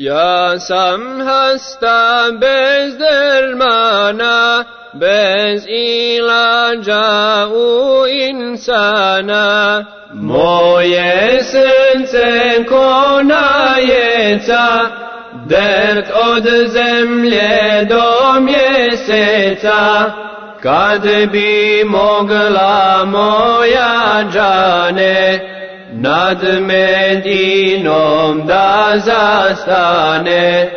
یاسم هستم بز درمانه بز ایلاج او انسانه مویه سنسه کنایتا درد od zemlje do mjeseca Kad bi mogla moja džane nad Medinom da zastane,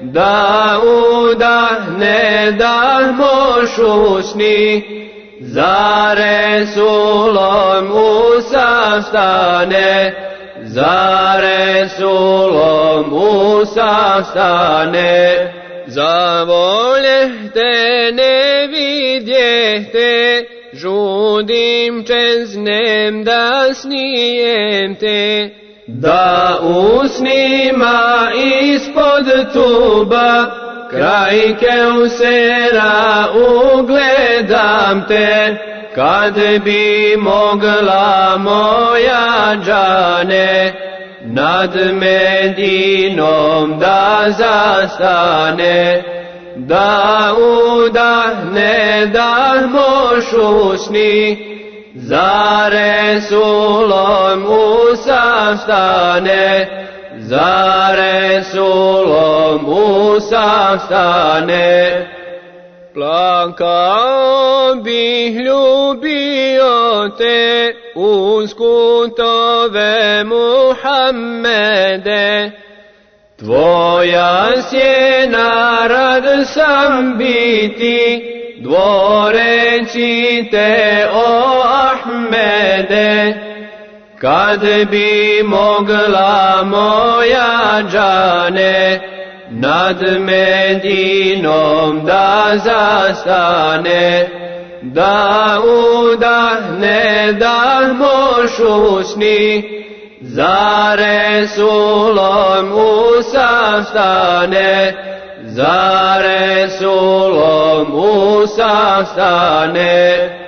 da udahne da usni, za Resulom Musa stane, za Resulom Musa stane. Za volje te ne vidjehte, žudim čeznem da snijem te. Da usnima ispod tuba, kraj keusera ugledam te, kad bi mogla moja džane, nad Medinom da zastane, da udahne da moš usni, za Resulom Musa stane, za Resulom Musa stane. Plakao bih ljubio te uz kutove Muhammede, Tvoja sjena rad sam biti, dvoreći te o Ahmede, kad bi mogla moja džane, nad Medinom da zastane, da udahne da moš usni, za Resulom Musa stane, za Resulom Musa stane.